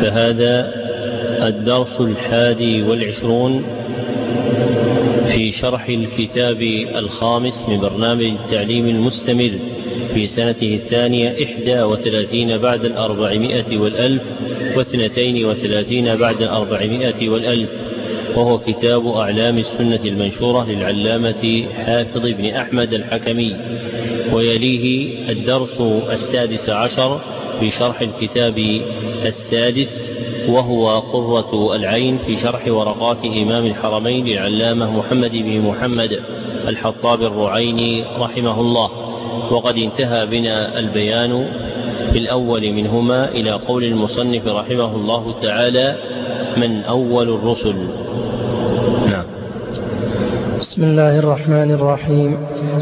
فهذا الدرس الحادي والعشرون في شرح الكتاب الخامس من برنامج التعليم المستمر في سنته الثانية إحدى وثلاثين بعد الأربعمائة والألف واثنتين وثلاثين بعد الأربعمائة والألف. وهو كتاب أعلام السنة المنشورة للعلامة حافظ بن أحمد الحكمي. ويليه الدرس السادس عشر في شرح الكتاب السادس وهو قرة العين في شرح ورقات إمام الحرمين للعلامة محمد بن محمد الحطاب الرعيني رحمه الله. وقد انتهى بنا البيان في الأول منهما إلى قول المصنف رحمه الله تعالى من أول الرسل. بسم الله الرحمن الرحيم.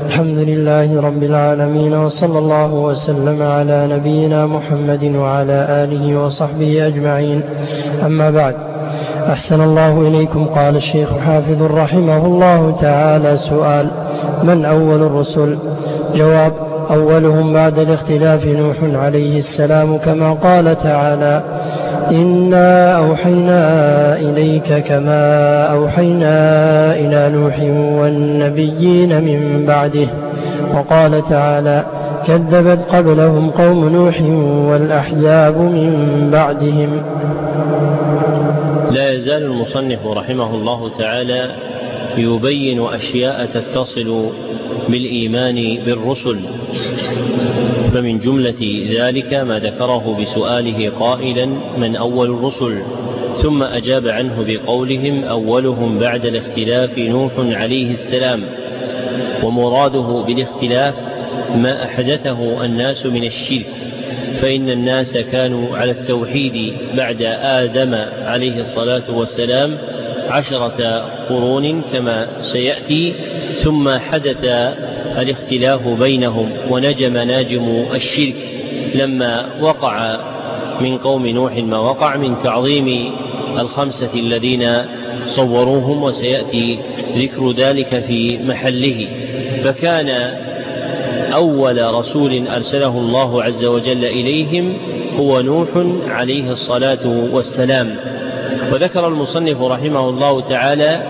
الحمد لله رب العالمين وصلى الله وسلم على نبينا محمد وعلى آله وصحبه أجمعين. أما بعد أحسن الله إليكم. قال الشيخ حافظ رحمه الله تعالى سؤال من أول الرسل؟ جواب أولهم بعد الاختلاف نوح عليه السلام كما قال تعالى إنا أوحينا إليك كما أوحينا إلى نوح والنبيين من بعده وقال تعالى كذبت قبلهم قوم نوح والأحزاب من بعدهم لا يزال المصنف رحمه الله تعالى يبين أشياء تتصل بالإيمان بالرسل. فمن جملة ذلك ما ذكره بسؤاله قائلا من أول الرسل؟ ثم أجاب عنه بقولهم أولهم بعد الاختلاف نوح عليه السلام. ومراده بالاختلاف ما أحدثه الناس من الشرك فإن الناس كانوا على التوحيد بعد آدم عليه الصلاة والسلام عشرة قرون كما سيأتي ثم حدث الاختلاف بينهم ونجم ناجم الشرك لما وقع من قوم نوح ما وقع من تعظيم الخمسة الذين صوروهم وسيأتي ذكر ذلك في محله. فكان أول رسول أرسله الله عز وجل إليهم هو نوح عليه الصلاة والسلام. وذكر المصنف رحمه الله تعالى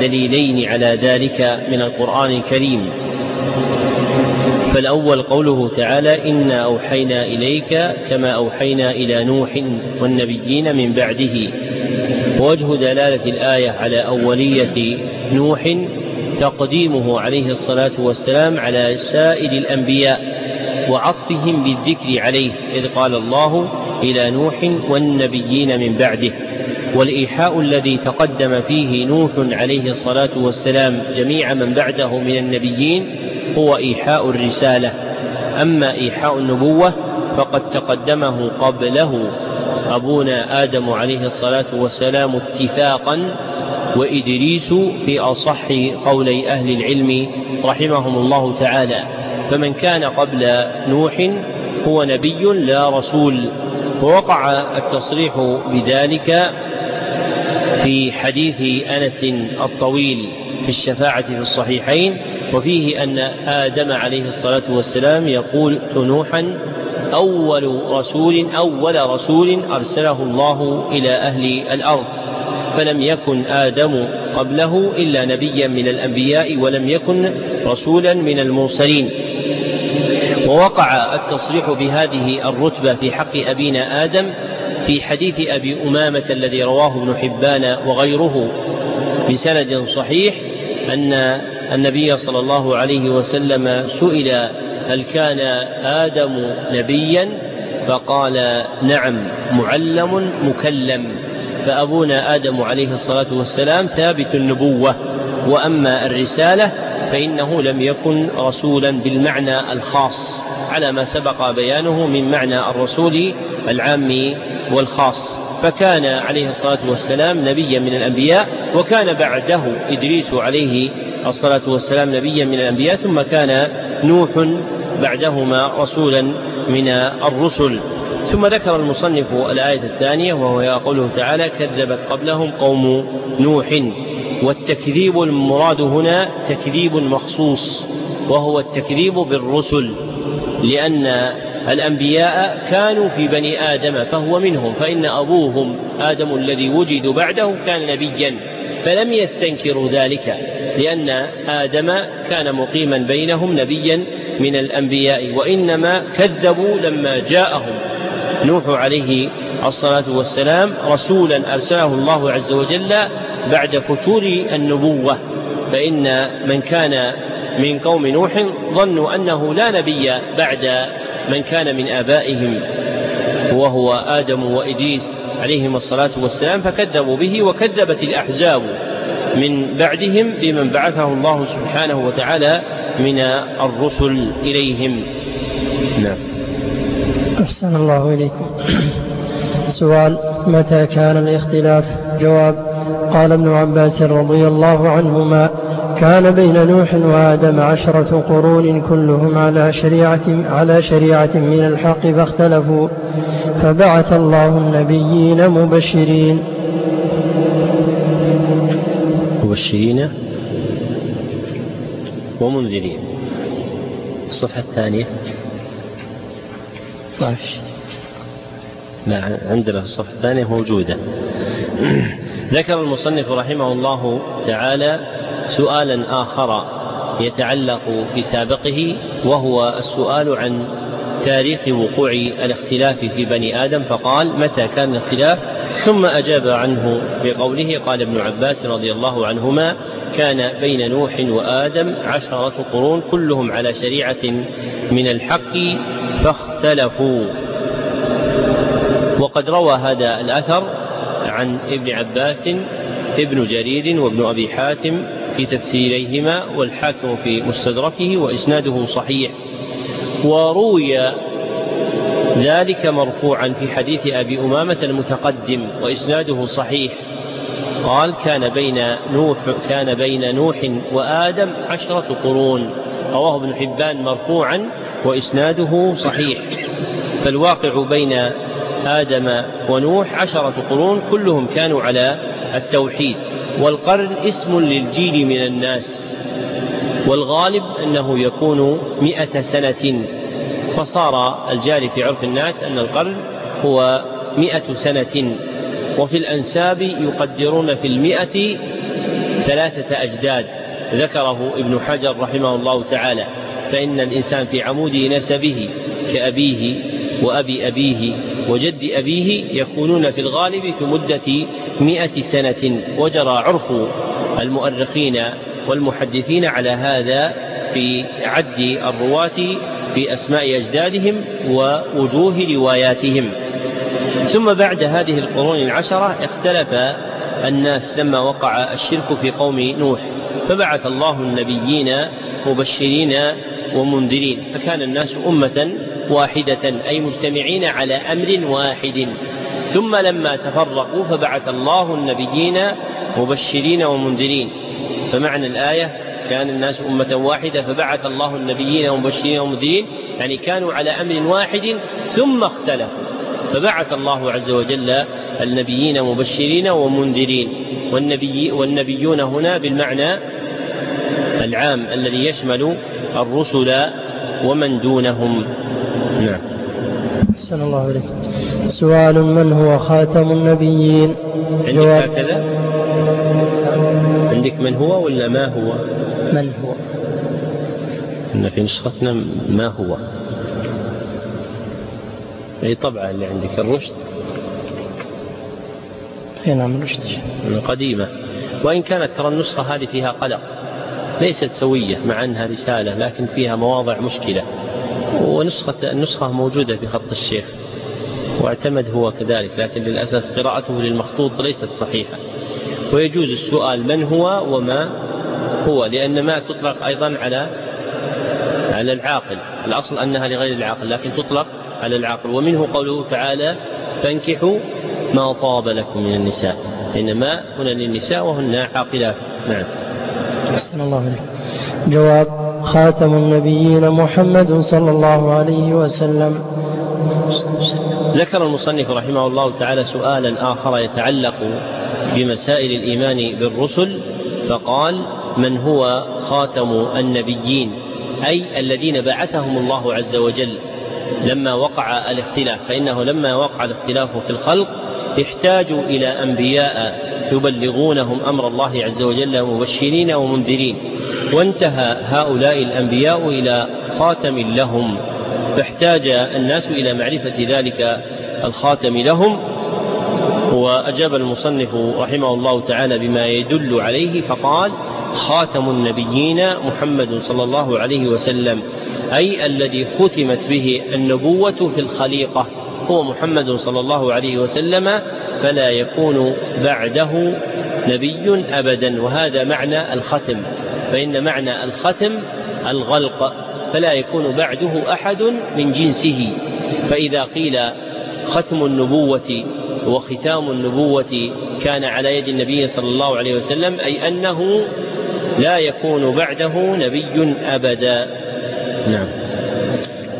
دليلين على ذلك من القرآن الكريم. فالأول قوله تعالى إنا أوحينا إليك كما أوحينا إلى نوح والنبيين من بعده. ووجه دلالة الآية على أولية نوح تقديمه عليه الصلاة والسلام على سائر الأنبياء وعطفهم بالذكر عليه إذ قال الله إلى نوح والنبيين من بعده. والإيحاء الذي تقدم فيه نوح عليه الصلاة والسلام جميع من بعده من النبيين هو إيحاء الرسالة. أما إيحاء النبوة فقد تقدمه قبله أبونا آدم عليه الصلاة والسلام اتفاقا وإدريس في أصح قولي أهل العلم رحمهم الله تعالى فمن كان قبل نوح هو نبي لا رسول ووقع التصريح بذلك في حديث أنس الطويل في الشفاعة في الصحيحين وفيه أن آدم عليه الصلاة والسلام يقول نوحا أول رسول أول رسول أرسله الله إلى أهل الأرض. فلم يكن آدم قبله إلا نبيا من الأنبياء ولم يكن رسولا من المرسلين. ووقع التصريح بهذه الرتبة في حق أبينا آدم في حديث أبي أمامة الذي رواه ابن حبان وغيره بسند صحيح أن النبي صلى الله عليه وسلم سئل هل كان آدم نبيا؟ فقال نعم معلم مكلم. فأبونا آدم عليه الصلاة والسلام ثابت النبوة. وأما الرسالة فإنه لم يكن رسولا بالمعنى الخاص على ما سبق بيانه من معنى الرسول العام والخاص. فكان عليه الصلاة والسلام نبيا من الأنبياء وكان بعده إدريس عليه الصلاة والسلام نبيا من الأنبياء ثم كان نوح بعدهما رسولا من الرسل. ثم ذكر المصنف الآية الثانية وهو قوله تعالى كذبت قبلهم قوم نوح والتكذيب المراد هنا تكذيب مخصوص وهو التكذيب بالرسل لأن الأنبياء كانوا في بني آدم فهو منهم فإن أبوهم آدم الذي وجد بعده كان نبيا فلم يستنكروا ذلك لأن آدم كان مقيما بينهم نبيا من الأنبياء وإنما كذبوا لما جاءهم. نوح عليه الصلاة والسلام رسولا أرسله الله عز وجل بعد فتور النبوة فإن من كان من قوم نوح ظنوا أنه لا نبي بعد من كان من آبائهم وهو آدم وإدريس عليهم الصلاة والسلام فكذبوا به وكذبت الأحزاب من بعدهم بمن بعثه الله سبحانه وتعالى من الرسل إليهم. نعم. أحسن الله إليكم. سؤال متى كان الاختلاف؟ جواب قال ابن عباس رضي الله عنهما كان بين نوح وآدم عشرة قرون كلهم على شريعة على شريعة من الحق فاختلفوا. فبعث الله النبيين مبشرين. مبشرين ومنذرين. الصفحة الثانية. لا عندنا في الصفحة الثانية موجودة. ذكر المصنف رحمه الله تعالى سؤالا آخر يتعلق بسابقه وهو السؤال عن تاريخ وقوع الاختلاف في بني آدم فقال متى كان الاختلاف؟ ثم أجاب عنه بقوله قال ابن عباس رضي الله عنهما كان بين نوح وآدم عشرة قرون كلهم على شريعة من الحق فاختلفوا. وقد روى هذا الأثر عن ابن عباس ابن جرير وابن أبي حاتم في تفسيريهما والحاكم في مستدركه وإسناده صحيح. وروي ذلك مرفوعا في حديث أبي أمامة المتقدم وإسناده صحيح. قال كان بين نوح كان بين نوح وآدم عشرة قرون رواه ابن حبان مرفوعا وإسناده صحيح. فالواقع بين آدم ونوح عشرة قرون كلهم كانوا على التوحيد. والقرن اسم للجيل من الناس. والغالب أنه يكون مئة سنة. فصار الجاري في عرف الناس أن القرن هو مئة سنة. وفي الأنساب يقدرون في المئة ثلاثة أجداد. ذكره ابن حجر رحمه الله تعالى. فإن الإنسان في عمود نسبه كأبيه وأبي أبيه وجد أبيه يكونون في الغالب في مدة مئة سنة وجرى عرف المؤرخين والمحدثين على هذا في عد الرواة في أسماء أجدادهم ووجوه رواياتهم. ثم بعد هذه القرون العشرة اختلف الناس لما وقع الشرك في قوم نوح فبعث الله النبيين مبشرين ومنذرين فكان الناس أمة واحدة أي مجتمعين على أمر واحد. ثم لما تفرقوا فبعث الله النبيين مبشرين ومنذرين. فمعنى الآية كان الناس أمة واحدة فبعث الله النبيين ومبشرين ومنذرين. يعني كانوا على أمر واحد ثم اختلفوا. فبعث الله عز وجل النبيين مبشرين ومنذرين. والنبي والنبيون هنا بالمعنى العام الذي يشمل الرسل ومن دونهم. نعم. أحسن الله عليك سؤال من هو خاتم النبيين؟ عندك هكذا؟ عندك من هو ولا ما هو؟ من هو؟ إن في نسختنا ما هو. أي طبعة اللي عندك الرشد؟ أي نعم الرشد. قديمة وإن كانت ترى النسخة هذه فيها قلق. ليست سوية مع أنها رسالة لكن فيها مواضع مشكلة. ونسخة النسخة موجودة في خط الشيخ واعتمد هو كذلك لكن للأسف قراءته للمخطوط ليست صحيحة. ويجوز السؤال من هو وما هو لأن ما تطلق أيضا على على العاقل. الأصل أنها لغير العاقل لكن تطلق على العاقل. ومنه قوله تعالى فانكحوا ما طاب لكم من النساء إنما هنا للنساء وهن عاقلات. نعم. أحسن الله عليك جواب خاتم النبيين محمد صلى الله عليه وسلم. ذكر المصنف رحمه الله تعالى سؤالا آخر يتعلق بمسائل الإيمان بالرسل فقال من هو خاتم النبيين؟ أي الذين بعثهم الله عز وجل لما وقع الاختلاف. فإنه لما وقع الاختلاف في الخلق احتاجوا إلى أنبياء يبلغونهم أمر الله عز وجل مبشرين ومنذرين. وانتهى هؤلاء الأنبياء إلى خاتم لهم. فاحتاج الناس إلى معرفة ذلك الخاتم لهم. وأجاب المصنف رحمه الله تعالى بما يدل عليه فقال خاتم النبيين محمد صلى الله عليه وسلم أي الذي ختمت به النبوة في الخليقة. هو محمد صلى الله عليه وسلم فلا يكون بعده نبي أبدا وهذا معنى الختم. فإن معنى الختم الغلق فلا يكون بعده أحد من جنسه. فإذا قيل ختم النبوة وختام النبوة كان على يد النبي صلى الله عليه وسلم أي أنه لا يكون بعده نبي أبدا. نعم.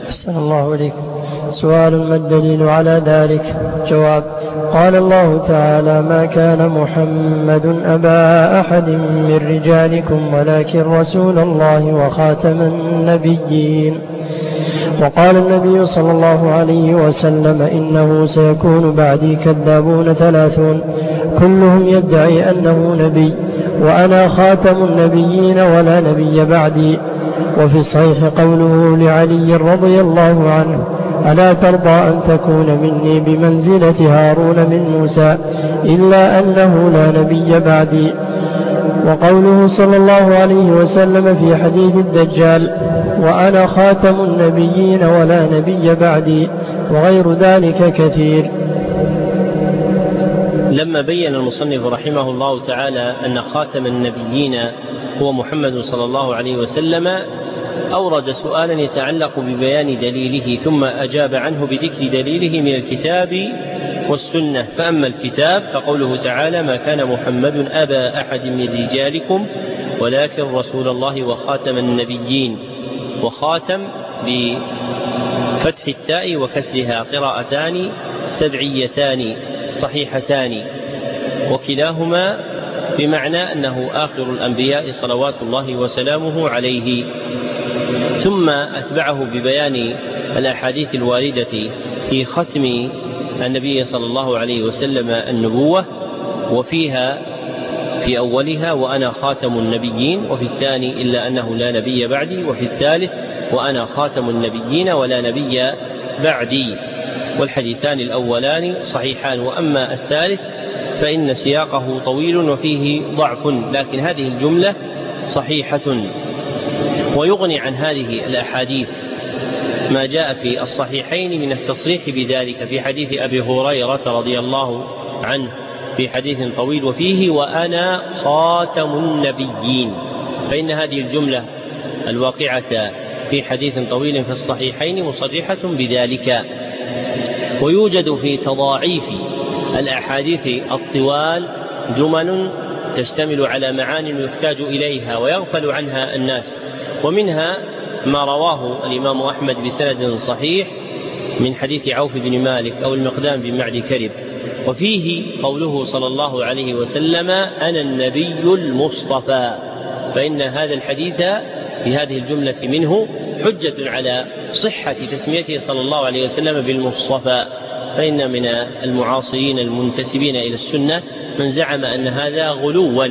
أحسن الله إليكم. سؤال ما الدليل على ذلك؟ جواب قال الله تعالى ما كان محمد أبا أحد من رجالكم ولكن رسول الله وخاتم النبيين. وقال النبي صلى الله عليه وسلم إنه سيكون بعدي كذابون ثلاثون كلهم يدعي أنه نبي وأنا خاتم النبيين ولا نبي بعدي. وفي الصحيح قوله لعلي رضي الله عنه ألا ترضى أن تكون مني بمنزلة هارون من موسى إلا أنه لا نبي بعدي. وقوله صلى الله عليه وسلم في حديث الدجال وأنا خاتم النبيين ولا نبي بعدي وغير ذلك كثير. لما بين المصنف رحمه الله تعالى أن خاتم النبيين هو محمد صلى الله عليه وسلم أورد سؤالا يتعلق ببيان دليله ثم أجاب عنه بذكر دليله من الكتاب والسنة. فأما الكتاب فقوله تعالى ما كان محمد أبا أحد من رجالكم ولكن رسول الله وخاتم النبيين. وخاتم بفتح التاء وكسرها قراءتان سبعيتان صحيحتان. وكلاهما بمعنى أنه آخر الأنبياء صلوات الله وسلامه عليه. ثم أتبعه ببيان الأحاديث الواردة في ختم النبي صلى الله عليه وسلم النبوة وفيها في أولها وأنا خاتم النبيين وفي الثاني إلا أنه لا نبي بعدي وفي الثالث وأنا خاتم النبيين ولا نبي بعدي. والحديثان الأولان صحيحان وأما الثالث فإن سياقه طويل وفيه ضعف لكن هذه الجملة صحيحة. ويغني عن هذه الأحاديث ما جاء في الصحيحين من التصريح بذلك في حديث أبي هريرة رضي الله عنه في حديث طويل وفيه وأنا خاتم النبيين. فإن هذه الجملة الواقعة في حديث طويل في الصحيحين مصرحة بذلك. ويوجد في تضاعيف الأحاديث الطوال جمل تشتمل على معان يحتاج إليها ويغفل عنها الناس. ومنها ما رواه الإمام أحمد بسند صحيح من حديث عوف بن مالك أو المقدام بن معد كرب. وفيه قوله صلى الله عليه وسلم أنا النبي المصطفى فإن هذا الحديث في هذه الجملة منه حجة على صحة تسميته صلى الله عليه وسلم بالمصطفى. فإن من المعاصرين المنتسبين إلى السنة من زعم أن هذا غلوا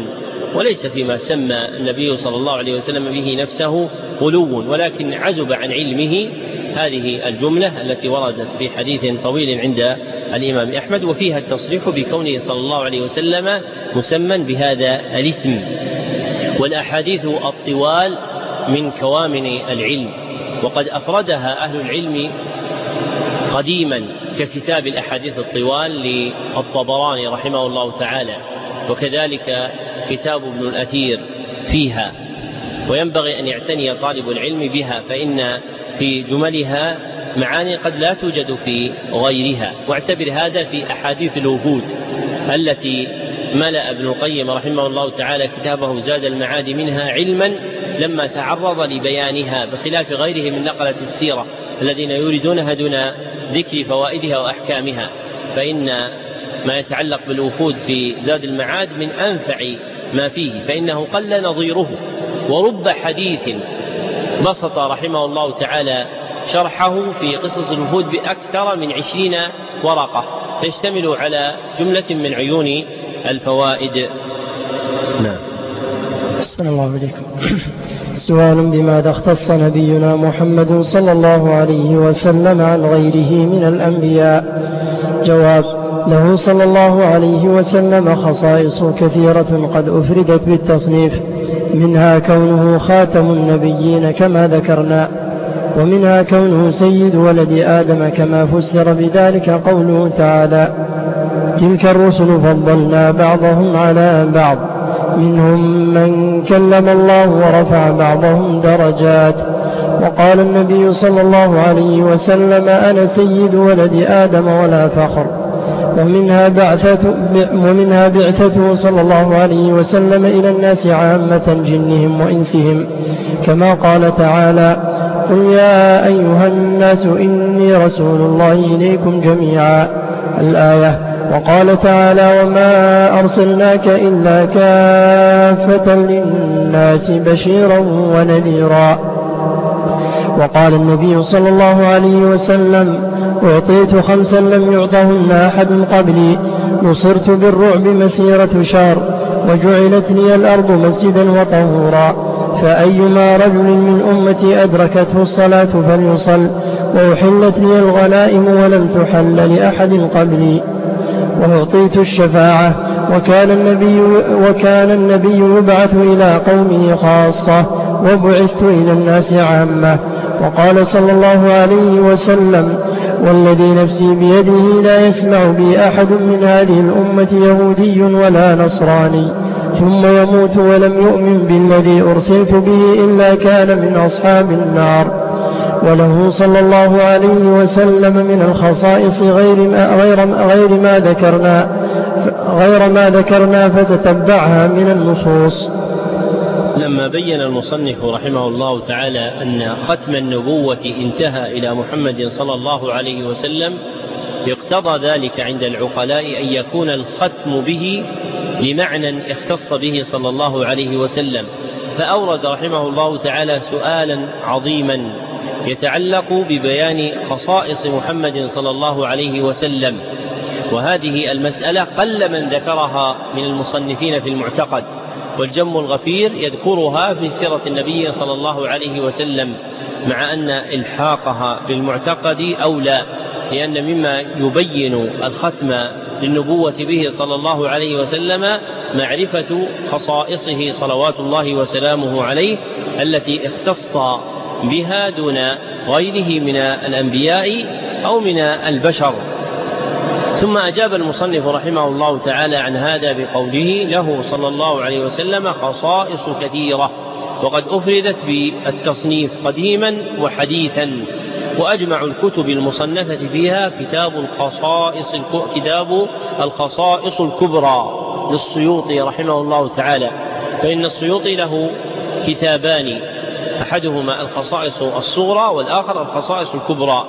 وليس فيما سمى النبي صلى الله عليه وسلم به نفسه غلو ولكن عزب عن علمه. هذه الجملة التي وردت في حديث طويل عند الإمام أحمد وفيها التصريح بكونه صلى الله عليه وسلم مسمى بهذا الاسم والأحاديث الطوال من كوامن العلم وقد أفردها أهل العلم قديما ككتاب الأحاديث الطوال للطبراني رحمه الله تعالى وكذلك كتاب ابن الأثير فيها. وينبغي أن يعتني طالب العلم بها فإن في جملها معاني قد لا توجد في غيرها. واعتبر هذا في أحاديث الوفود التي ملأ ابن القيم رحمه الله تعالى كتابه زاد المعاد منها علما لما تعرض لبيانها بخلاف غيره من نقلة السيرة الذين يريدونها دون ذكر فوائدها وأحكامها فإن ما يتعلق بالوفود في زاد المعاد من أنفع ما فيه فإنه قل نظيره. ورب حديث بسط رحمه الله تعالى شرحه في قصص الوفود بأكثر من عشرين ورقة تشتمل على جملة من عيون الفوائد. نعم. الله عليكم سؤال بماذا اختص نبينا محمد صلى الله عليه وسلم عن غيره من الأنبياء. جواب له صلى الله عليه وسلم خصائص كثيرة قد أفردت بالتصنيف. منها كونه خاتم النبيين كما ذكرنا ومنها كونه سيد ولد آدم كما فسر بذلك قوله تعالى تلك الرسل فضلنا بعضهم على بعض. منهم من كلم الله ورفع بعضهم درجات. وقال النبي صلى الله عليه وسلم أنا سيد ولد آدم ولا فخر. ومنها بعثة ومنها بعثته صلى الله عليه وسلم إلى الناس عامة جنهم وإنسهم. كما قال تعالى قل يا أيها الناس إني رسول الله إليكم جميعا. الآية وقال تعالى وما أرسلناك إلا كافة للناس بشيرا ونذيرا. وقال النبي صلى الله عليه وسلم أعطيت خمسا لم يعطهن أحد قبلي نصرت بالرعب مسيرة شهر وجعلت لي الأرض مسجدا وطهورا. فأيما رجل من أمتي أدركته الصلاة فليصل وأحلت لي الغنائم ولم تحل لأحد قبلي. وأعطيت الشفاعة وكان النبي, وكان النبي يبعث إلى قومه خاصة وبعثت إلى الناس عامة. وقال صلى الله عليه وسلم والذي نفسي بيده لا يسمع بي أحد من هذه الأمة يهودي ولا نصراني ثم يموت ولم يؤمن بالذي أرسلت به إلا كان من أصحاب النار. وله صلى الله عليه وسلم من الخصائص غير ما, غير, غير ما ذكرنا غير ما ذكرنا فتتبعها من النصوص. لما بين المصنف رحمه الله تعالى أن ختم النبوة انتهى إلى محمد صلى الله عليه وسلم اقتضى ذلك عند العقلاء أن يكون الختم به لمعنى اختص به صلى الله عليه وسلم. فأورد رحمه الله تعالى سؤالا عظيما يتعلق ببيان خصائص محمد صلى الله عليه وسلم. وهذه المسألة قل من ذكرها من المصنفين في المعتقد والجم الغفير يذكرها في سيرة النبي صلى الله عليه وسلم مع أن إلحاقها بالمعتقد أولى لأن مما يبين الختم للنبوة به صلى الله عليه وسلم معرفة خصائصه صلوات الله وسلامه عليه التي اختص بها دون غيره من الأنبياء أو من البشر. ثم أجاب المصنف رحمه الله تعالى عن هذا بقوله له صلى الله عليه وسلم خصائص كثيرة وقد أفردت بالتصنيف قديما وحديثا وأجمع الكتب المصنفة فيها كتاب الخصائص كتاب الخصائص الكبرى للسيوطي رحمه الله تعالى فإن السيوطي له كتابان أحدهما الخصائص الصغرى والآخر الخصائص الكبرى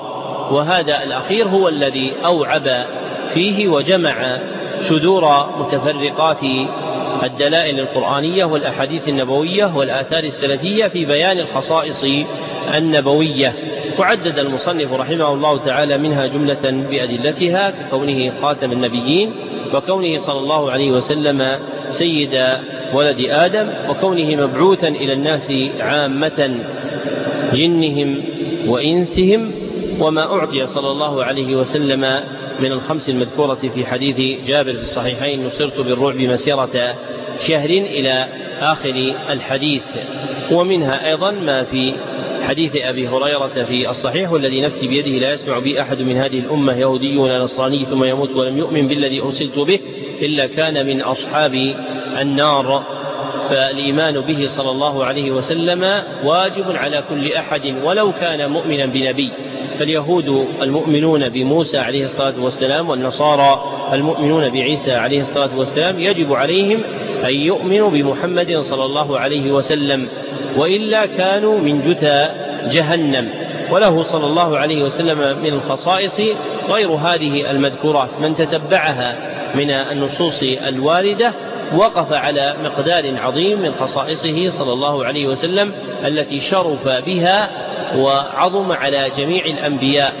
وهذا الأخير هو الذي أوعب فيه وجمع شذور متفرقات الدلائل القرآنية والأحاديث النبوية والآثار السلفية في بيان الخصائص النبوية. وعدد المصنف رحمه الله تعالى منها جملة بأدلتها ككونه خاتم النبيين وكونه صلى الله عليه وسلم سيد ولد آدم وكونه مبعوثا إلى الناس عامة جنهم وإنسهم وما أعطي صلى الله عليه وسلم من الخمس المذكورة في حديث جابر في الصحيحين نصرت بالرعب مسيرة شهر إلى آخر الحديث. ومنها أيضا ما في حديث أبي هريرة في الصحيح والذي نفسي بيده لا يسمع بي أحد من هذه الأمة يهودي ولا نصراني ثم يموت ولم يؤمن بالذي أرسلت به إلا كان من أصحاب النار. فالإيمان به صلى الله عليه وسلم واجب على كل أحد ولو كان مؤمنا بنبي. فاليهود المؤمنون بموسى عليه الصلاة والسلام والنصارى المؤمنون بعيسى عليه الصلاة والسلام يجب عليهم أن يؤمنوا بمحمد صلى الله عليه وسلم. وإلا كانوا من جثى جهنم. وله صلى الله عليه وسلم من الخصائص غير هذه المذكورات من تتبعها من النصوص الواردة وقف على مقدار عظيم من خصائصه صلى الله عليه وسلم التي شرف بها وعظم على جميع الأنبياء.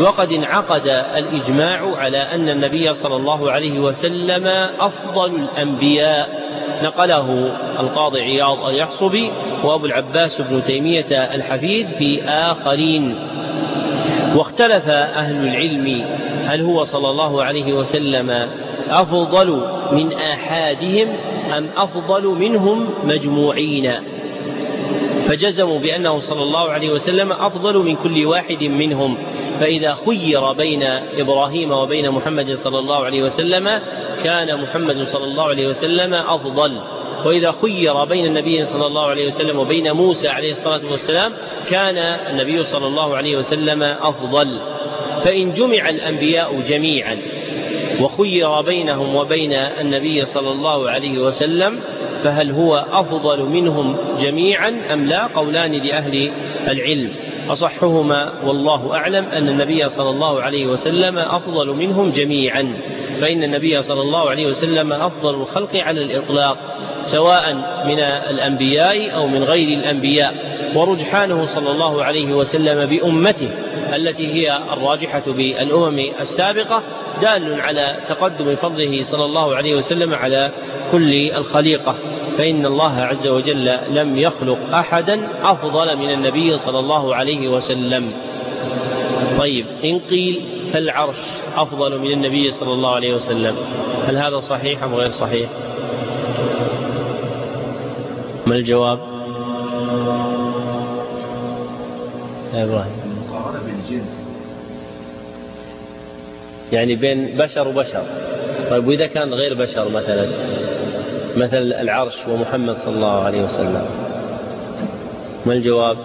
وقد انعقد الإجماع على أن النبي صلى الله عليه وسلم أفضل الأنبياء. نقله القاضي عياض اليحصبي وابو العباس بن تيمية الحفيد في آخرين. واختلف أهل العلم هل هو صلى الله عليه وسلم أفضل من آحادهم أم أفضل منهم مجموعين. فجزموا بأنه صلى الله عليه وسلم أفضل من كل واحد منهم. فإذا خير بين إبراهيم وبين محمد صلى الله عليه وسلم كان محمد صلى الله عليه وسلم أفضل. وإذا خير بين النبي صلى الله عليه وسلم وبين موسى عليه الصلاة والسلام كان النبي صلى الله عليه وسلم أفضل. فإن جمع الأنبياء جميعا وخير بينهم وبين النبي صلى الله عليه وسلم فهل هو أفضل منهم جميعا أم لا؟ قولان لأهل العلم. أصحهما والله أعلم أن النبي صلى الله عليه وسلم أفضل منهم جميعا فإن النبي صلى الله عليه وسلم أفضل الخلق على الإطلاق سواء من الأنبياء أو من غير الأنبياء. ورجحانه صلى الله عليه وسلم بأمته التي هي الراجحة بالأمم السابقة دال على تقدم فضله صلى الله عليه وسلم على كل الخليقة. فإن الله عز وجل لم يخلق أحدا أفضل من النبي صلى الله عليه وسلم. طيب إن قيل فالعرش أفضل من النبي صلى الله عليه وسلم هل هذا صحيح أم غير صحيح؟ ما الجواب؟ يعني بين بشر وبشر. طيب وإذا كان غير بشر مثلا؟ مثل العرش ومحمد صلى الله عليه وسلم. ما الجواب؟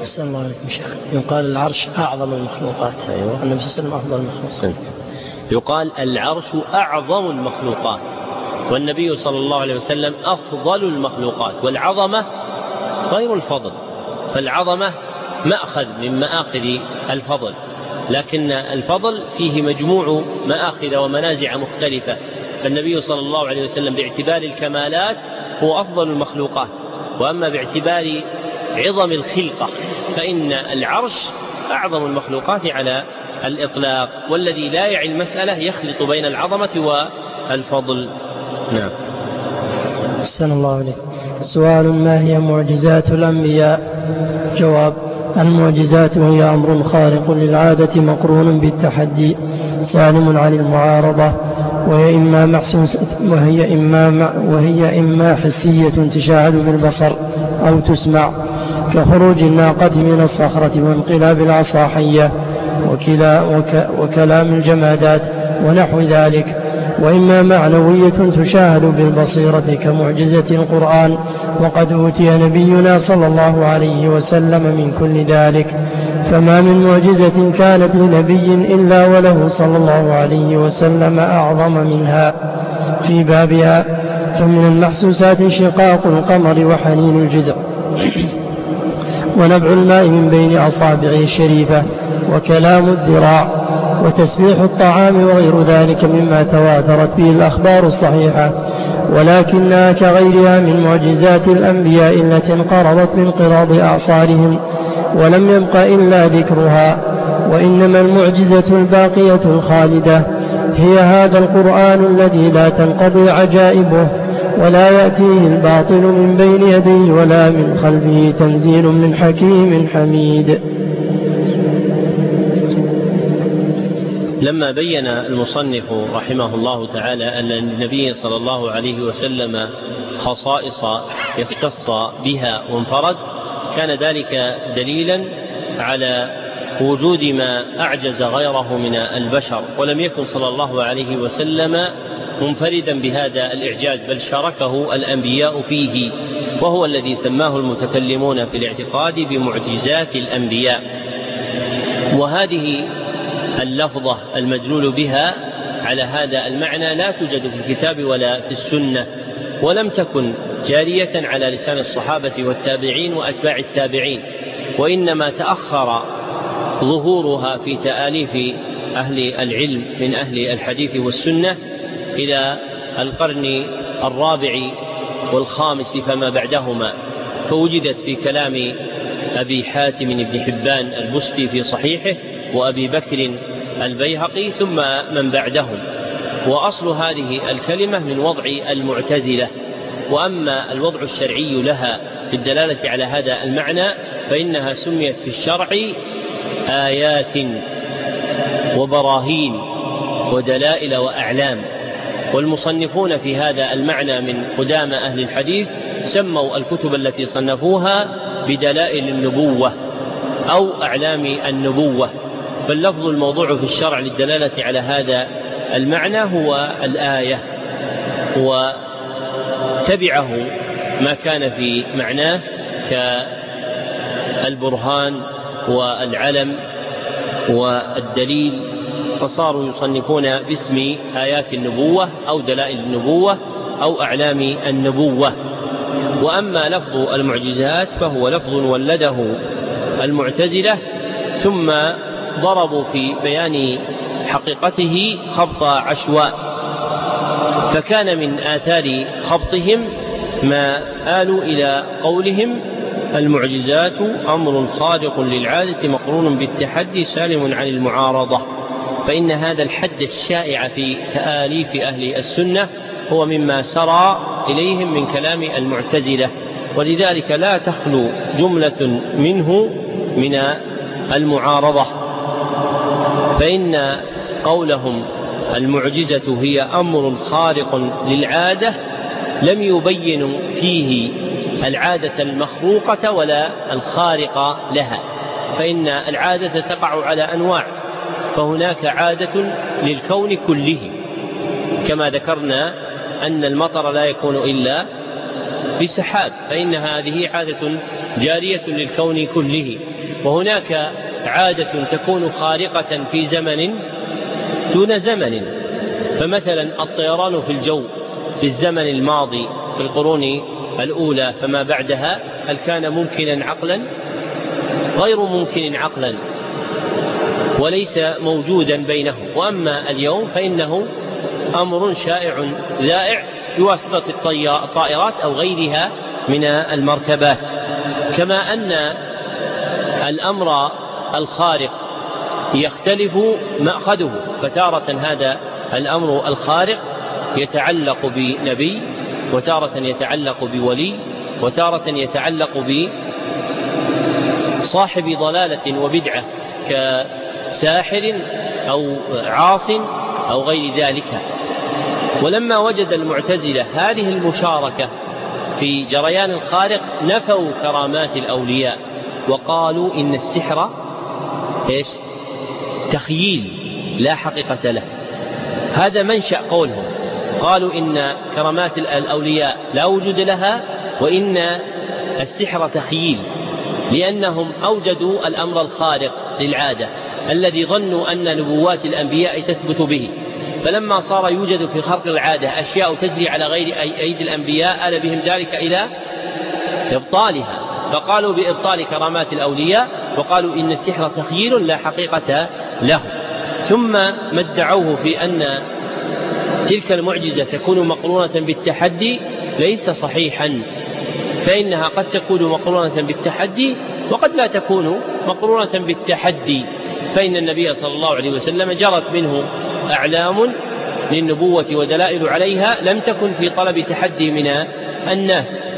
أحسن الله عليكم شيخ. يقال العرش أعظم المخلوقات. أيوة. النبي صلى الله عليه وسلم أفضل المخلوقات. سنت. يقال العرش أعظم المخلوقات والنبي صلى الله عليه وسلم أفضل المخلوقات والعظمة غير الفضل فالعظمة مأخذ من مآخذ الفضل لكن الفضل فيه مجموع مآخذ ومنازع مختلفة. فالنبي صلى الله عليه وسلم باعتبار الكمالات هو أفضل المخلوقات وأما باعتبار عظم الخلقة فإن العرش أعظم المخلوقات على الإطلاق والذي لا يعي المسألة يخلط بين العظمة والفضل. نعم. أحسن الله عليك سؤال ما هي معجزات الأنبياء؟ جواب المعجزات هي أمر خارق للعادة مقرون بالتحدي سالم عن المعارضة. وهي إما محسوسة وهي إما وهي إما حسية تشاهد بالبصر أو تسمع كخروج الناقة من الصخرة وانقلاب العصا حية وكلا وك وكلام الجمادات ونحو ذلك. وإما معنوية تشاهد بالبصيرة كمعجزة القرآن وقد أوتي نبينا صلى الله عليه وسلم من كل ذلك. فما من معجزة كانت لنبي إلا وله صلى الله عليه وسلم أعظم منها. في بابها فمن المحسوسات انشقاق القمر وحنين الجذع. ونبع الماء من بين أصابعه الشريفة وكلام الذراع وتسبيح الطعام وغير ذلك مما تواترت به الأخبار الصحيحة. ولكنها كغيرها من معجزات الأنبياء التي انقرضت بانقراض أعصارهم ولم يبق إلا ذكرها وإنما المعجزة الباقية الخالدة هي هذا القرآن الذي لا تنقضي عجائبه ولا يأتيه الباطل من بين يديه ولا من خلفه تنزيل من حكيم حميد. لما بين المصنف رحمه الله تعالى أن النبي صلى الله عليه وسلم خصائص يختص بها وانفرد كان ذلك دليلا على وجود ما أعجز غيره من البشر ولم يكن صلى الله عليه وسلم منفردا بهذا الإعجاز بل شاركه الأنبياء فيه وهو الذي سماه المتكلمون في الاعتقاد بمعجزات الأنبياء. وهذه اللفظة المدلول بها على هذا المعنى لا توجد في الكتاب ولا في السنة. ولم تكن جارية على لسان الصحابة والتابعين وأتباع التابعين وإنما تأخر ظهورها في تآليف أهل العلم من أهل الحديث والسنة إلى القرن الرابع والخامس فما بعدهما فوجدت في كلام أبي حاتم بن حبان البستي في صحيحه وأبي بكر البيهقي ثم من بعدهم. وأصل هذه الكلمة من وضع المعتزلة. وأما الوضع الشرعي لها في الدلالة على هذا المعنى فإنها سميت في الشرع آيات وبراهين ودلائل وأعلام. والمصنفون في هذا المعنى من قدام أهل الحديث سموا الكتب التي صنفوها بدلائل النبوة أو أعلام النبوة. فاللفظ الموضوع في الشرع للدلالة على هذا المعنى هو الآية وتبعه ما كان في معناه كالبرهان والعلم والدليل فصاروا يصنفون باسم آيات النبوة أو دلائل النبوة أو أعلام النبوة. وأما لفظ المعجزات فهو لفظ ولده المعتزلة ثم ضربوا في بيان حقيقته خبط عشواء فكان من آثار خبطهم ما آلوا إلى قولهم المعجزات أمر خارق للعادة مقرون بالتحدي سالم عن المعارضة فإن هذا الحد الشائع في تآليف أهل السنة هو مما سرى إليهم من كلام المعتزلة ولذلك لا تخلو جملة منه من المعارضة فإن قولهم المعجزة هي أمر خارق للعادة لم يبينوا فيه العادة المخروقة ولا الخارقة لها فإن العادة تقع على أنواع فهناك عادة للكون كله. كما ذكرنا أن المطر لا يكون إلا بسحاب فإن هذه عادة جارية للكون كله. وهناك عادة تكون خارقة في زمن دون زمن. فمثلا الطيران في الجو في الزمن الماضي في القرون الأولى فما بعدها هل كان ممكنا عقلا؟ غير ممكن عقلا وليس موجودا بينهم. وأما اليوم فإنه أمر شائع ذائع بواسطة الطائرات أو غيرها من المركبات. كما أن الأمر الخارق يختلف مأخذه. فتارة هذا الأمر الخارق يتعلق بنبي وتارة يتعلق بولي وتارة يتعلق بصاحب ضلالة وبدعة كساحر أو عاص أو غير ذلك. ولما وجد المعتزلة هذه المشاركة في جريان الخارق نفوا كرامات الأولياء وقالوا إن السحر إيش؟ تخييل لا حقيقة له. هذا منشأ قولهم. قالوا إن كرامات الأولياء لا وجود لها وإن السحر تخييل لأنهم أوجدوا الأمر الخارق للعادة الذي ظنوا أن نبوات الأنبياء تثبت به. فلما صار يوجد في خرق العادة أشياء تجري على غير أيدي الأنبياء آل بهم ذلك إلى إبطالها. فقالوا بإبطال كرامات الأولياء وقالوا إن السحر تخييل لا حقيقة له. ثم ما ادعوه في أن تلك المعجزة تكون مقرونة بالتحدي ليس صحيحا فإنها قد تكون مقرونة بالتحدي وقد لا تكون مقرونة بالتحدي. فإن النبي صلى الله عليه وسلم جرت منه أعلام للنبوة ودلائل عليها لم تكن في طلب تحدي من الناس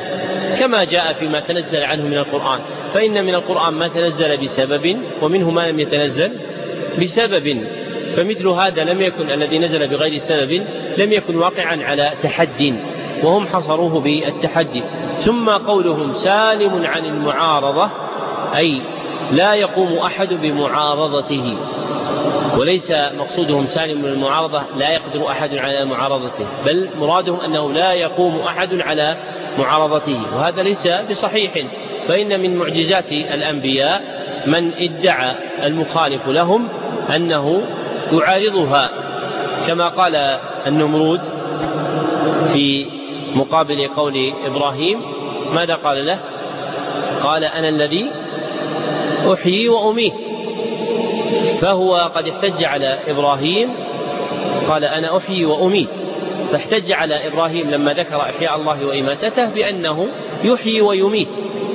كما جاء فيما تنزل عنه من القرآن. فإن من القرآن ما تنزل بسبب ومنه ما لم يتنزل بسبب فمثل هذا لم يكن الذي نزل بغير سبب لم يكن واقعا على تحد وهم حصروه بالتحدي. ثم قولهم سالم عن المعارضة أي لا يقوم أحد بمعارضته. وليس مقصودهم سالم من المعارضة لا يقدر أحد على معارضته بل مرادهم أنه لا يقوم أحد على معارضته. وهذا ليس بصحيح فإن من معجزات الأنبياء من ادعى المخالف لهم أنه يعارضها كما قال النمرود في مقابل قول إبراهيم ماذا قال له؟ قال أنا الذي أحيي وأميت. فهو قد احتج على إبراهيم قال أنا أحيي وأميت. فاحتج على إبراهيم لما ذكر إحياء الله وإماتته بأنه يحيي ويميت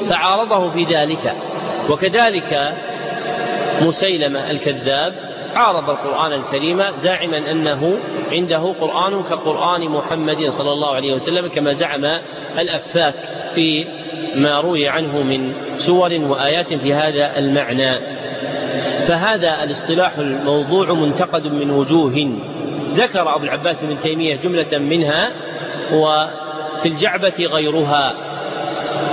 فعارضه في ذلك. وكذلك مسيلمة الكذاب عارض القرآن الكريم زاعما أنه عنده قرآن كقرآن محمد صلى الله عليه وسلم كما زعم الأفاك في ما روي عنه من سور وآيات في هذا المعنى. فهذا الاصطلاح الموضوع منتقد من وجوه. ذكر أبو العباس بن تيمية جملة منها وفي الجعبة غيرها.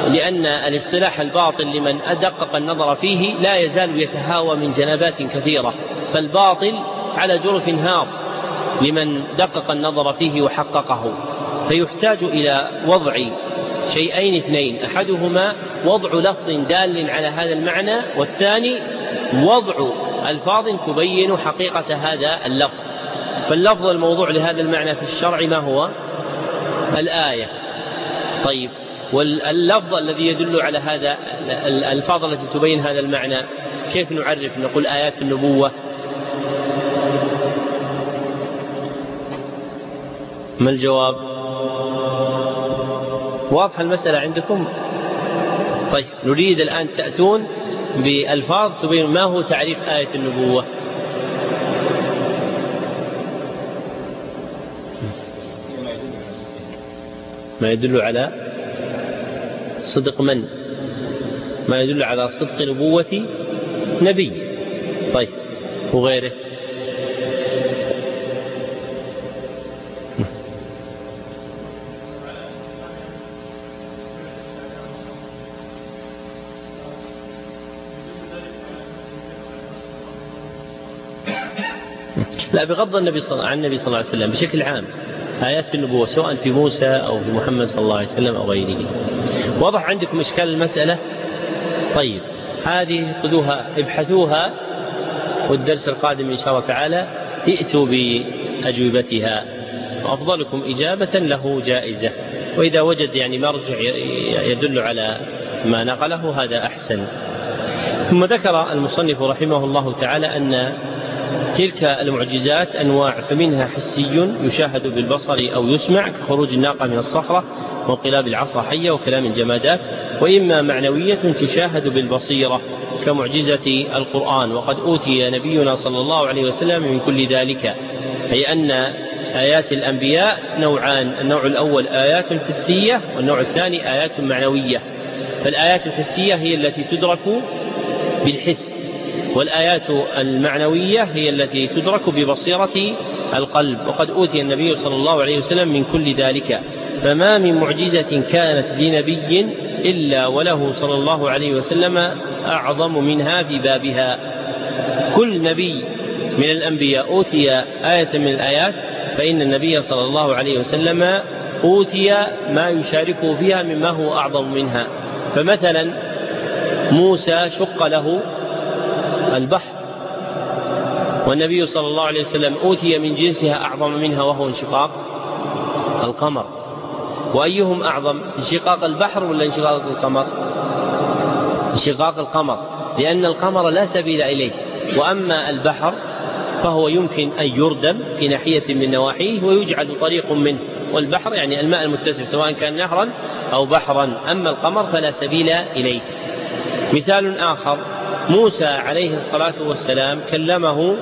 لأن الاصطلاح الباطل لمن أدقق النظر فيه لا يزال يتهاوى من جنبات كثيرة فالباطل على جرف هار لمن دقق النظر فيه وحققه. فيحتاج إلى وضع شيئين اثنين أحدهما وضع لفظ دال على هذا المعنى والثاني وضع ألفاظ تبين حقيقة هذا اللفظ. فاللفظ الموضوع لهذا المعنى في الشرع ما هو؟ الآية. طيب. واللفظ الذي يدل على هذا الألفاظ التي تبين هذا المعنى كيف نعرف نقول آيات النبوة؟ ما الجواب؟ واضحة المسألة عندكم؟ طيب نريد الآن تأتون بألفاظ تبين ما هو تعريف آية النبوة. ما يدل على؟ صدق من؟ ما يدل على صدق نبوة نبي. طيب وغيره؟ لا بغض النبي صلى عن النبي صلى الله عليه وسلم بشكل عام آيات النبوة سواء في موسى أو في محمد صلى الله عليه وسلم أو غيره. واضح عندكم إشكال المسألة؟ طيب هذه خذوها ابحثوها والدرس القادم إن شاء الله تعالى ائتوا بأجوبتها. وأفضلكم إجابة له جائزة. وإذا وجد يعني مرجع يدل على ما نقله هذا أحسن. ثم ذكر المصنف رحمه الله تعالى أن تلك المعجزات أنواع فمنها حسي يشاهد بالبصر أو يسمع كخروج الناقة من الصخرة وانقلاب العصا حية وكلام الجمادات وإما معنوية تشاهد بالبصيرة كمعجزة القرآن. وقد أوتي نبينا صلى الله عليه وسلم من كل ذلك أي أن آيات الأنبياء نوعان النوع الأول آيات حسية والنوع الثاني آيات معنوية. فالآيات الحسية هي التي تدرك بالحس والآيات المعنوية هي التي تدرك ببصيرة القلب وقد أوتي النبي صلى الله عليه وسلم من كل ذلك. فما من معجزة كانت لنبي إلا وله صلى الله عليه وسلم أعظم منها في بابها. كل نبي من الأنبياء أوتي آية من الآيات فإن النبي صلى الله عليه وسلم أوتي ما يشاركه فيها مما هو أعظم منها. فمثلا موسى شق له البحر. والنبي صلى الله عليه وسلم أوتي من جنسها أعظم منها وهو انشقاق القمر. وأيهم أعظم انشقاق البحر ولا انشقاق القمر؟ انشقاق القمر. لأن القمر لا سبيل إليه. وأما البحر فهو يمكن أن يردم في ناحية من نواحيه ويجعل طريق منه. والبحر يعني الماء المتسع سواء كان نهرا أو بحرا. أما القمر فلا سبيل إليه. مثال آخر. موسى عليه الصلاة والسلام كلمه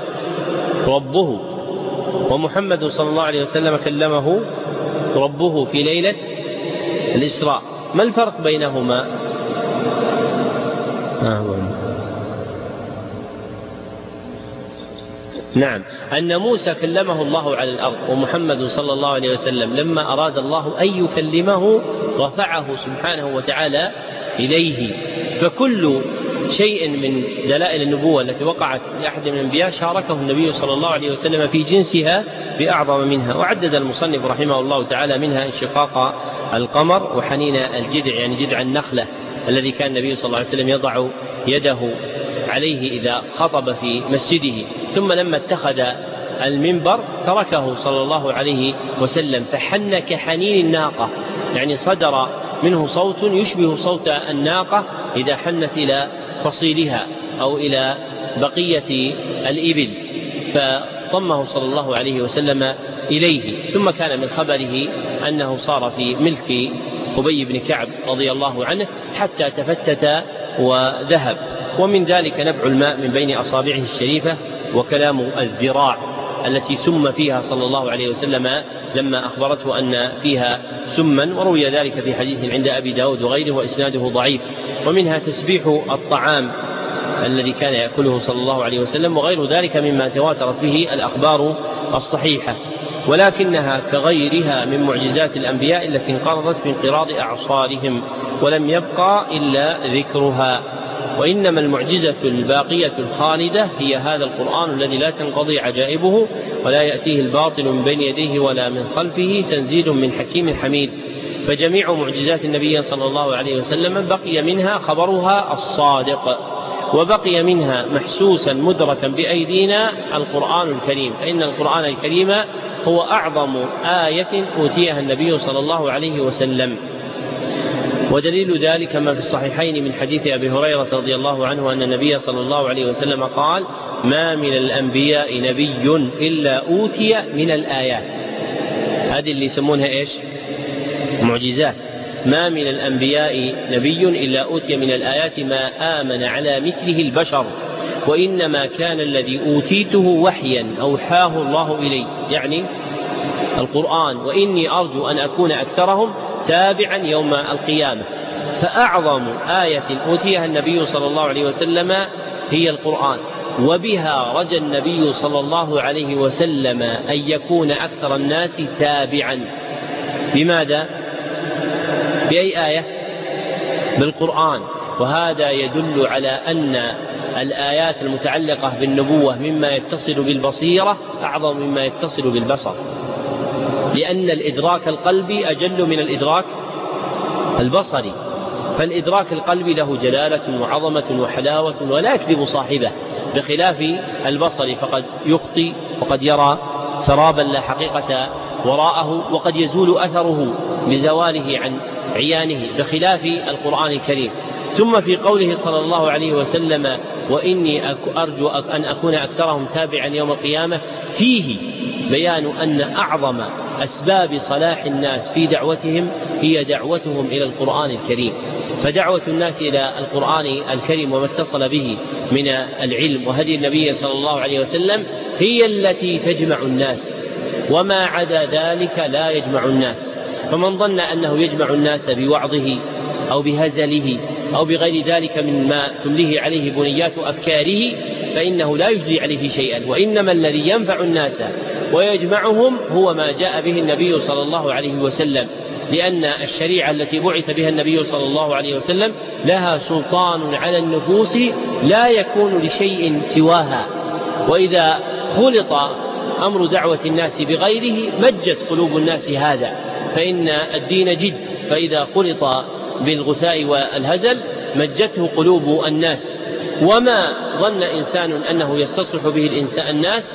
ربه ومحمد صلى الله عليه وسلم كلمه ربه في ليلة الإسراء. ما الفرق بينهما؟ نعم أن موسى كلمه الله على الأرض ومحمد صلى الله عليه وسلم لما أراد الله أن يكلمه رفعه سبحانه وتعالى إليه. فكل شيء من دلائل النبوة التي وقعت لأحد من الأنبياء شاركه النبي صلى الله عليه وسلم في جنسها بأعظم منها وعدد المصنف رحمه الله تعالى منها انشقاق القمر وحنين الجذع يعني جذع النخلة الذي كان النبي صلى الله عليه وسلم يضع يده عليه إذا خطب في مسجده. ثم لما اتخذ المنبر تركه صلى الله عليه وسلم فحن كحنين الناقة يعني صدر منه صوت يشبه صوت الناقة إذا حنت إلى فصيلها أو إلى بقية الإبل. فضمه صلى الله عليه وسلم إليه. ثم كان من خبره أنه صار في ملك أبي بن كعب رضي الله عنه حتى تفتت وذهب. ومن ذلك نبع الماء من بين أصابعه الشريفة وكلام الذراع التي سم فيها صلى الله عليه وسلم لما أخبرته أن فيها سما. وروي ذلك في حديث عند أبي داود وغيره وإسناده ضعيف. ومنها تسبيح الطعام الذي كان يأكله صلى الله عليه وسلم وغير ذلك مما تواترت به الأخبار الصحيحة. ولكنها كغيرها من معجزات الأنبياء التي انقرضت بانقراض أعصارهم ولم يبقى إلا ذكرها. وإنما المعجزة الباقية الخالدة هي هذا القرآن الذي لا تنقضي عجائبه ولا يأتيه الباطل من بين يديه ولا من خلفه تنزيل من حكيم حميد. فجميع معجزات النبي صلى الله عليه وسلم بقي منها خبرها الصادق وبقي منها محسوسا مدركا بأيدينا القرآن الكريم فإن القرآن الكريم هو أعظم آية أوتيها النبي صلى الله عليه وسلم ودليل ذلك ما في الصحيحين من حديث أبي هريرة رضي الله عنه أن النبي صلى الله عليه وسلم قال: ما من الأنبياء نبي إلا أوتي من الآيات. هذه اللي يسمونها إيش؟ معجزات. ما من الأنبياء نبي إلا أوتي من الآيات ما آمن على مثله البشر. وإنما كان الذي أوتيته وحيا أوحاه الله إلي، يعني القرآن وإني أرجو أن أكون أكثرهم تابعا يوم القيامة فأعظم آية أوتيها النبي صلى الله عليه وسلم هي القرآن وبها رجى النبي صلى الله عليه وسلم أن يكون أكثر الناس تابعا بماذا؟ بأي آية؟ بالقرآن. وهذا يدل على أن الآيات المتعلقة بالنبوة مما يتصل بالبصيرة أعظم مما يتصل بالبصر. لأن الإدراك القلبي أجل من الإدراك البصري. فالإدراك القلبي له جلالة وعظمة وحلاوة ولا يكذب صاحبه بخلاف البصر. فقد يخطي وقد يرى سرابا لا حقيقة وراءه وقد يزول أثره بزواله عن عيانه بخلاف القرآن الكريم. ثم في قوله صلى الله عليه وسلم وإني أرجو أن أكون أكثرهم تابعا يوم القيامة. فيه بيان أن أعظم أسباب صلاح الناس في دعوتهم هي دعوتهم إلى القرآن الكريم. فدعوة الناس إلى القرآن الكريم وما اتصل به من العلم وهدي النبي صلى الله عليه وسلم هي التي تجمع الناس. وما عدا ذلك لا يجمع الناس. فمن ظن أنه يجمع الناس بوعظه أو بهزله أو بغير ذلك مما تمليه عليه بنيات أفكاره فإنه لا يجلي عليه شيئا. وإنما الذي ينفع الناس ويجمعهم هو ما جاء به النبي صلى الله عليه وسلم لأن الشريعة التي بعث بها النبي صلى الله عليه وسلم لها سلطان على النفوس لا يكون لشيء سواها. وإذا خلط أمر دعوة الناس بغيره مجت قلوب الناس هذا فإن الدين جد فإذا خلط بالغثاء والهزل مجته قلوب الناس. وما ظن إنسان أنه يستصلح به الإنسان الناس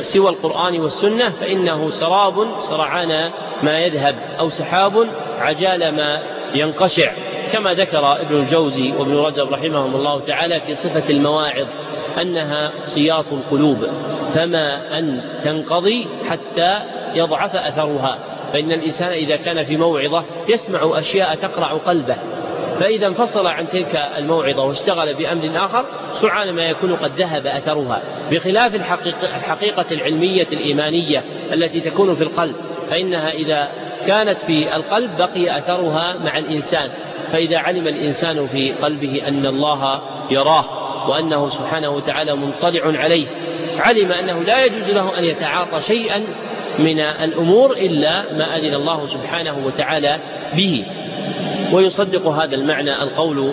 سوى القرآن والسنة فإنه سراب سرعان ما يذهب أو سحاب عجال ما ينقشع. كما ذكر ابن الجوزي وابن رجب رحمهم الله تعالى في صفة المواعظ أنها سياط القلوب فما أن تنقضي حتى يضعف أثرها. فإن الإنسان إذا كان في موعظة يسمع أشياء تقرع قلبه. فإذا انفصل عن تلك الموعظة واشتغل بأمر آخر سرعان ما يكون قد ذهب أثرها. بخلاف الحقيقة, الحقيقة العلمية الإيمانية التي تكون في القلب فإنها إذا كانت في القلب بقي أثرها مع الإنسان. فإذا علم الإنسان في قلبه أن الله يراه وأنه سبحانه وتعالى مطلع عليه. علم أنه لا يجوز له أن يتعاطى شيئا من الأمور إلا ما أذن الله سبحانه وتعالى به. ويصدق هذا المعنى القول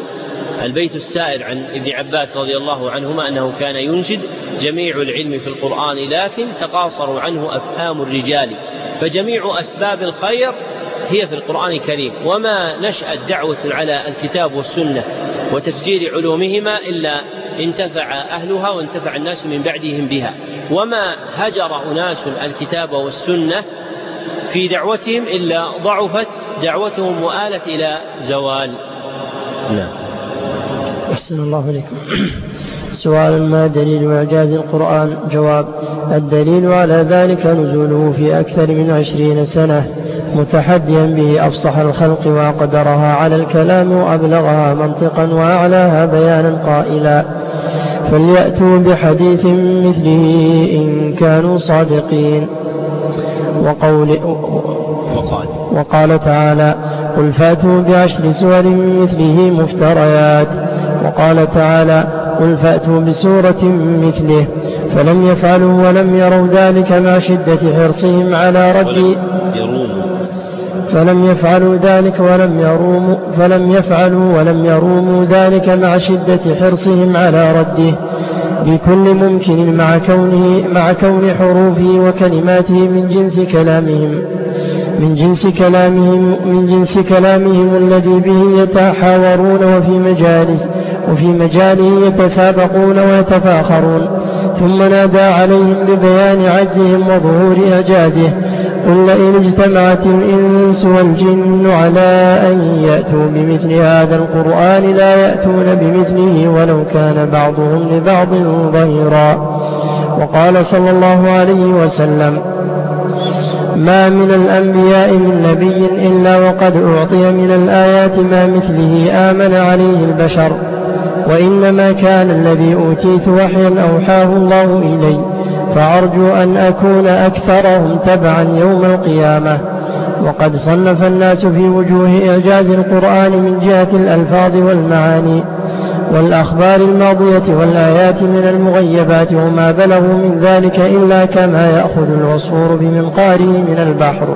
البيت السائر عن ابن عباس رضي الله عنهما أنه كان ينشد جميع العلم في القرآن لكن تقاصروا عنه أفهام الرجال. فجميع أسباب الخير هي في القرآن الكريم. وما نشأت دعوة على الكتاب والسنة. وتفجير علومهما إلا انتفع أهلها وانتفع الناس من بعدهم بها. وما هجر أناس الكتاب والسنة في دعوتهم إلا ضعفت دعوتهم وآلت إلى زوال. نعم. أحسن الله عليكم سؤال ما دليل إعجاز القرآن؟ جواب الدليل على ذلك نزوله في أكثر من عشرين سنة. متحديا به أفصح الخلق وأقدرها على الكلام وأبلغها منطقا وأعلاها بيانا قائلا. فليأتوا بحديث مثله إن كانوا صادقين. وقول وقال, وقال تعالى قل فأتوا بعشر سور مثله مفتريات. وقال تعالى قل فأتوا بسورة مثله. فلم يفعلوا ولم يروا ذلك مع شدة حرصهم على رد فلم يفعلوا ذلك ولم يروموا فلم يفعلوا ولم يروموا ذلك مع شدة حرصهم على رده. بكل ممكن مع كونه مع كون حروفه وكلماته من جنس كلامهم من جنس كلامهم من جنس كلامهم الذي به يتحاورون وفي مجالس وفي مجاله يتسابقون ويتفاخرون. ثم نادى عليهم ببيان عجزهم وظهور إعجازه. قل لئن اجتمعت الإنس والجن على أن يأتوا بمثل هذا القرآن لا يأتون بمثله ولو كان بعضهم لبعض ظهيرا. وقال صلى الله عليه وسلم ما من الأنبياء من نبي إلا وقد أعطي من الآيات ما مثله آمن عليه البشر وإنما كان الذي أوتيت وحيا أوحاه الله إلي فأرجو أن أكون أكثرهم تبعا يوم القيامة. وقد صنف الناس في وجوه إعجاز القرآن من جهة الألفاظ والمعاني والأخبار الماضية والآيات من المغيبات وما بلغوا من ذلك إلا كما يأخذ العصفور بمنقاره من البحر.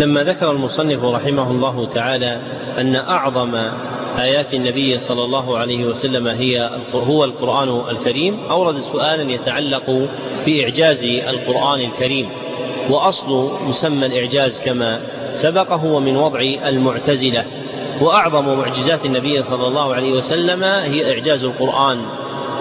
لما ذكر المصنف رحمه الله تعالى أن أعظم آيات النبي صلى الله عليه وسلم هي هو القرآن الكريم. أورد سؤالا يتعلق في إعجاز القرآن الكريم. وأصل مسمى الإعجاز كما سبق هو من وضع المعتزلة. وأعظم معجزات النبي صلى الله عليه وسلم هي إعجاز القرآن.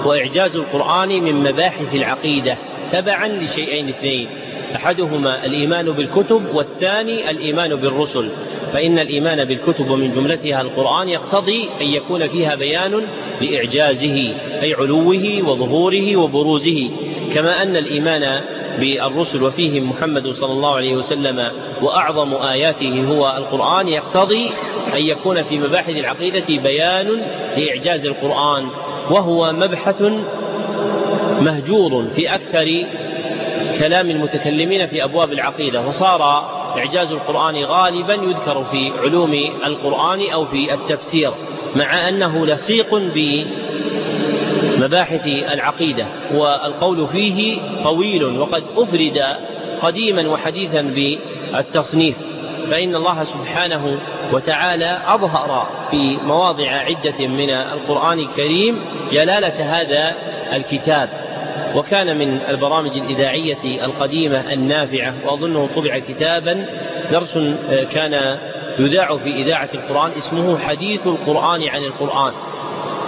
وإعجاز القرآن من مباحث العقيدة تبعا لشيئين اثنين. أحدهما الإيمان بالكتب والثاني الإيمان بالرسل. فإن الإيمان بالكتب ومن جملتها القرآن يقتضي أن يكون فيها بيان لإعجازه أي علوه وظهوره وبروزه. كما أن الإيمان بالرسل وفيهم محمد صلى الله عليه وسلم وأعظم آياته هو القرآن يقتضي أن يكون في مباحث العقيدة بيان لإعجاز القرآن وهو مبحث مهجور في أكثر كلام المتكلمين في أبواب العقيدة وصار إعجاز القرآن غالبا يذكر في علوم القرآن أو في التفسير مع أنه لصيق بمباحث العقيدة والقول فيه طويل وقد أفرد قديما وحديثا بالتصنيف فإن الله سبحانه وتعالى أظهر في مواضع عدة من القرآن الكريم جلالة هذا الكتاب. وكان من البرامج الإذاعية القديمة النافعة وأظنه طبع كتابا درس آه، كان يذاع في إذاعة القرآن اسمه حديث القرآن عن القرآن.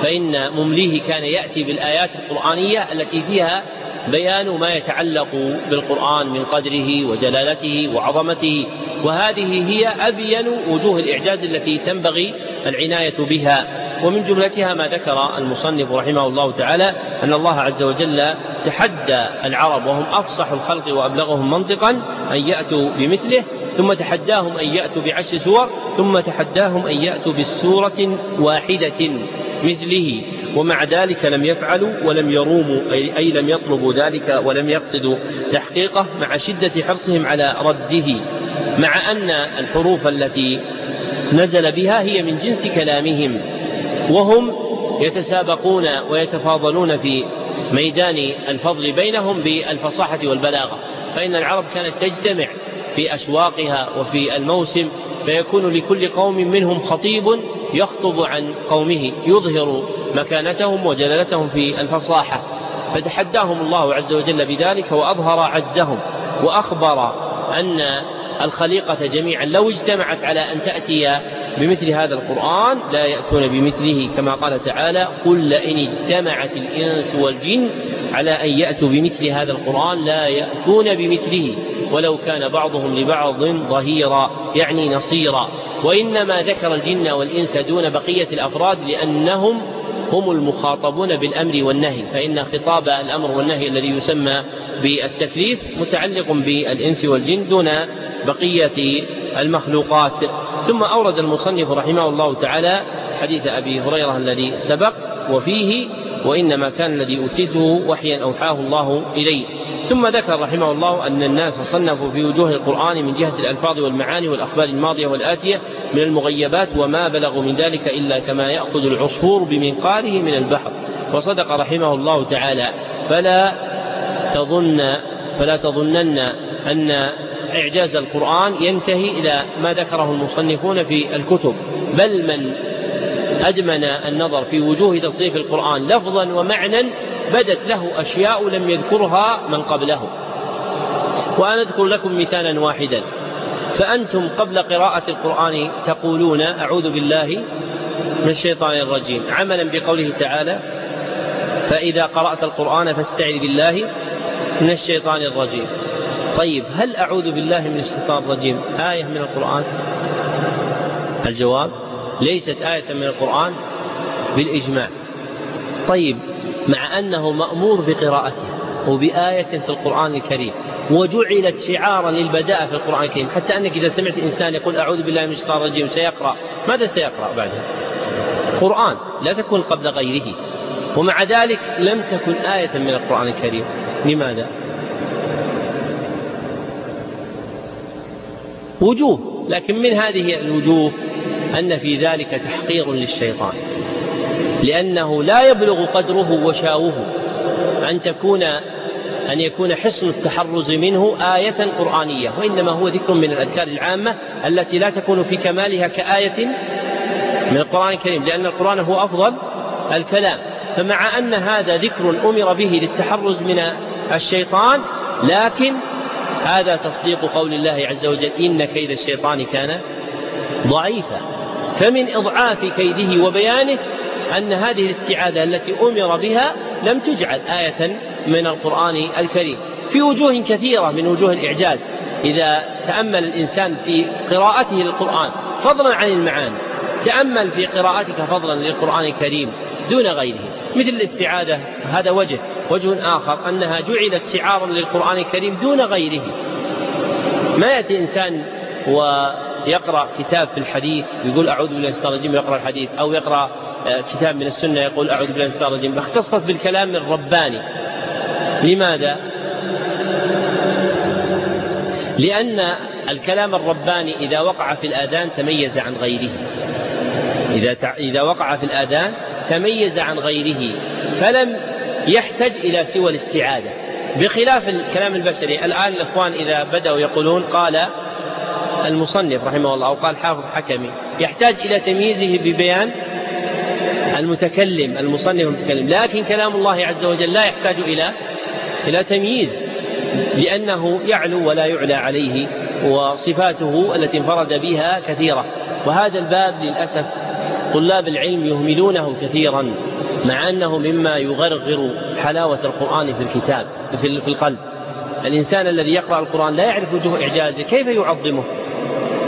فإن ممليه كان يأتي بالآيات القرآنية التي فيها بيان ما يتعلق بالقرآن من قدره وجلالته وعظمته. وهذه هي أبين وجوه الإعجاز التي تنبغي العناية بها. ومن جملتها ما ذكر المصنف رحمه الله تعالى أن الله عز وجل تحدى العرب وهم أفصح الخلق وأبلغهم منطقا أن يأتوا بمثله ثم تحداهم أن يأتوا بعشر سور ثم تحداهم أن يأتوا بالسورة واحدة مثله ومع ذلك لم يفعلوا ولم يروموا أي, لم يطلبوا ذلك ولم يقصدوا تحقيقه مع شدة حرصهم على رده مع أن الحروف التي نزل بها هي من جنس كلامهم. وهم يتسابقون ويتفاضلون في ميدان الفضل بينهم بالفصاحة والبلاغة. فإن العرب كانت تجتمع في أسواقها وفي الموسم فيكون لكل قوم منهم خطيب يخطب عن قومه يظهر مكانتهم وجلالتهم في الفصاحة. فتحداهم الله عز وجل بذلك وأظهر عجزهم وأخبر أن الخليقة جميعا لو اجتمعت على أن تأتي بمثل هذا القرآن لا يأتون بمثله كما قال تعالى قل لئن اجتمعت الإنس والجن على أن يأتوا بمثل هذا القرآن لا يأتون بمثله ولو كان بعضهم لبعض ظهيرا يعني نصيرا. وإنما ذكر الجن والإنس دون بقية الأفراد لأنهم هم المخاطبون بالأمر والنهي فإن خطاب الأمر والنهي الذي يسمى بالتكليف متعلق بالإنس والجن دون بقية المخلوقات. ثم أورد المصنف رحمه الله تعالى حديث أبي هريرة الذي سبق وفيه وإنما كان الذي أوتيته وحيا أوحاه الله إلي ثم ذكر رحمه الله أن الناس صنفوا في وجوه القرآن من جهة الألفاظ والمعاني والأخبار الماضية والآتية من المغيبات وما بلغوا من ذلك إلا كما يأخذ العصفور بمنقاره من البحر. وصدق رحمه الله تعالى. فلا تظن فلا تظنن أن إعجاز القرآن ينتهي إلى ما ذكره المصنفون في الكتب. بل من أدمن النظر في وجوه تصريف القرآن لفظا ومعنى بدت له أشياء لم يذكرها من قبله. وأنا أذكر لكم مثالا واحدا. فأنتم قبل قراءة القرآن تقولون أعوذ بالله من الشيطان الرجيم. عملا بقوله تعالى فإذا قرأت القرآن فاستعذ بالله من الشيطان الرجيم. طيب هل أعوذ بالله من الشيطان الرجيم آية من القرآن؟ الجواب ليست آية من القرآن بالإجماع. طيب مع أنه مأمور بقراءتها وبآية في القرآن الكريم وجعلت شعارا للبداءة في القرآن الكريم. حتى أنك إذا سمعت إنسان يقول أعوذ بالله من الشيطان الرجيم سيقرأ. ماذا سيقرأ بعدها قرآن لا تكون قبل غيره. ومع ذلك لم تكن آية من القرآن الكريم. لماذا؟ وجوه لكن من هذه الوجوه أن في ذلك تحقير للشيطان. لأنه لا يبلغ قدره وشاوه أن تكون أن يكون حصن التحرز منه آية قرآنية وإنما هو ذكر من الأذكار العامة التي لا تكون في كمالها كآية من القرآن الكريم لأن القرآن هو أفضل الكلام. فمع أن هذا ذكر أمر به للتحرز من الشيطان لكن هذا تصديق قول الله عز وجل إن كيد الشيطان كان ضعيفا. فمن إضعاف كيده وبيانه أن هذه الاستعاذة التي أمر بها لم تجعل آية من القرآن الكريم. في وجوه كثيرة من وجوه الإعجاز إذا تأمل الإنسان في قراءته للقرآن فضلا عن المعاني تأمل في قراءتك فضلا للقرآن الكريم دون غيره. مثل الاستعاذة هذا وجه وجه آخر أنها جعلت شعارا للقرآن الكريم دون غيره. ما يأتي إنسان ويقرأ كتاب في الحديث يقول أعوذ بالله من الشيطان الرجيم يقرأ الحديث. أو يقرأ آه، كتاب من السنة يقول أعوذ بالله من الشيطان الرجيم. اختصت بالكلام الرباني. لماذا؟ لأن الكلام الرباني إذا وقع في الآذان تميز عن غيره. إذا إذا وقع في الآذان تميز عن غيره فلم يحتج إلى سوى الاستعادة بخلاف الكلام البشري الآن الإخوان إذا بدأوا يقولون قال المصنف رحمه الله أو قال حافظ حكمي يحتاج إلى تمييزه ببيان المتكلم المصنف المتكلم. لكن كلام الله عز وجل لا يحتاج إلى إلى تمييز لأنه يعلو ولا يعلى عليه وصفاته التي انفرد بها كثيرة. وهذا الباب للأسف طلاب العلم يهملونه كثيرا مع أنه مما يغرغر حلاوة القرآن في الكتاب في القلب. الإنسان الذي يقرأ القرآن لا يعرف وجوه إعجازه كيف يعظمه؟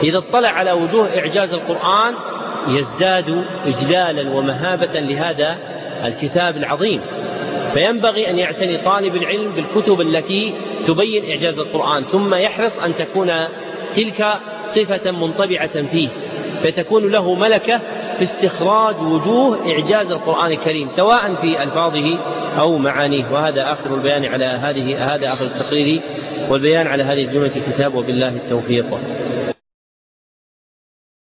إذا اطلع على وجوه إعجاز القرآن يزداد إجلالا ومهابة لهذا الكتاب العظيم. فينبغي أن يعتني طالب العلم بالكتب التي تبين إعجاز القرآن ثم يحرص أن تكون تلك صفة منطبعة فيه فتكون له ملكة في استخراج وجوه إعجاز القرآن الكريم سواء في ألفاظه أو معانيه. وهذا آخر البيان على هذه هذا آخر التقرير والبيان على هذه الجملة. الكتاب وبالله التوفيق.